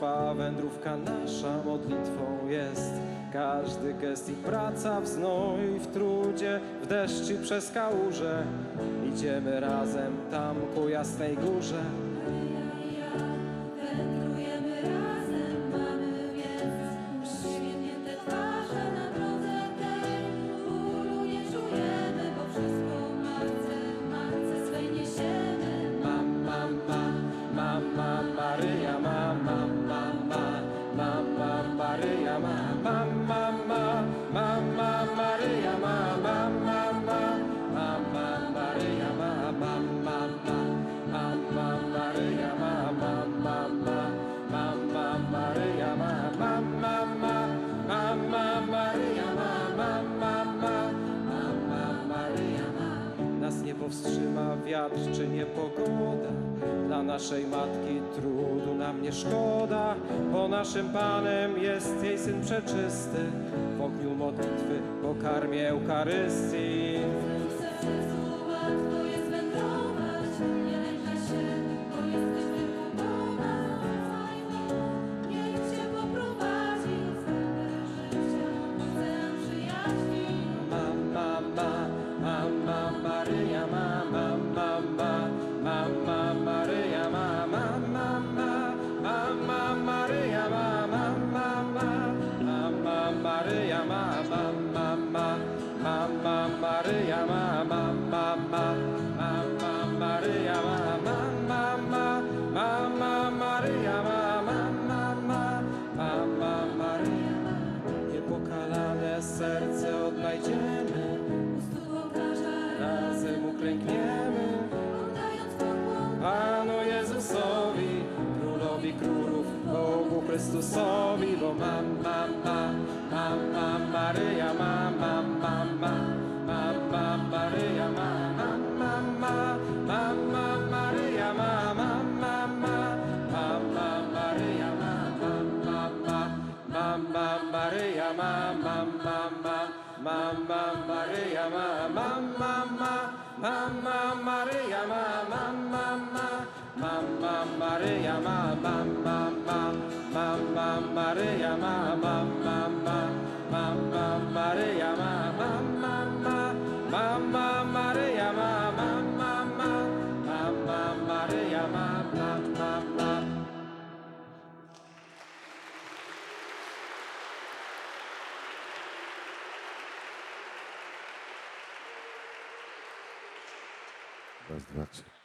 trwa wędrówka nasza modlitwą jest. Każdy gest i praca w w trudzie, w deszcz i przez kałuże. Idziemy razem tam ku jasnej górze. Wiatr czy niepogoda. Dla naszej matki trudu nam nie szkoda, bo naszym Panem jest jej Syn przeczysty. W ogniu modlitwy pokarmie Eucharystii. So obilo mamma mamma mamma Maria mamma mamma mamma Maria mamma mamma mamma Maria mamma mamma mamma Maria mamma mamma mamma Maria mamma mamma mamma Maria mamma mamma mamma Maria Maryja, mama, mama, mama Maryja, mama, mama, mama Maryja, mama, mama, mama Maryja, mama, mama. Raz, dwa, trzy.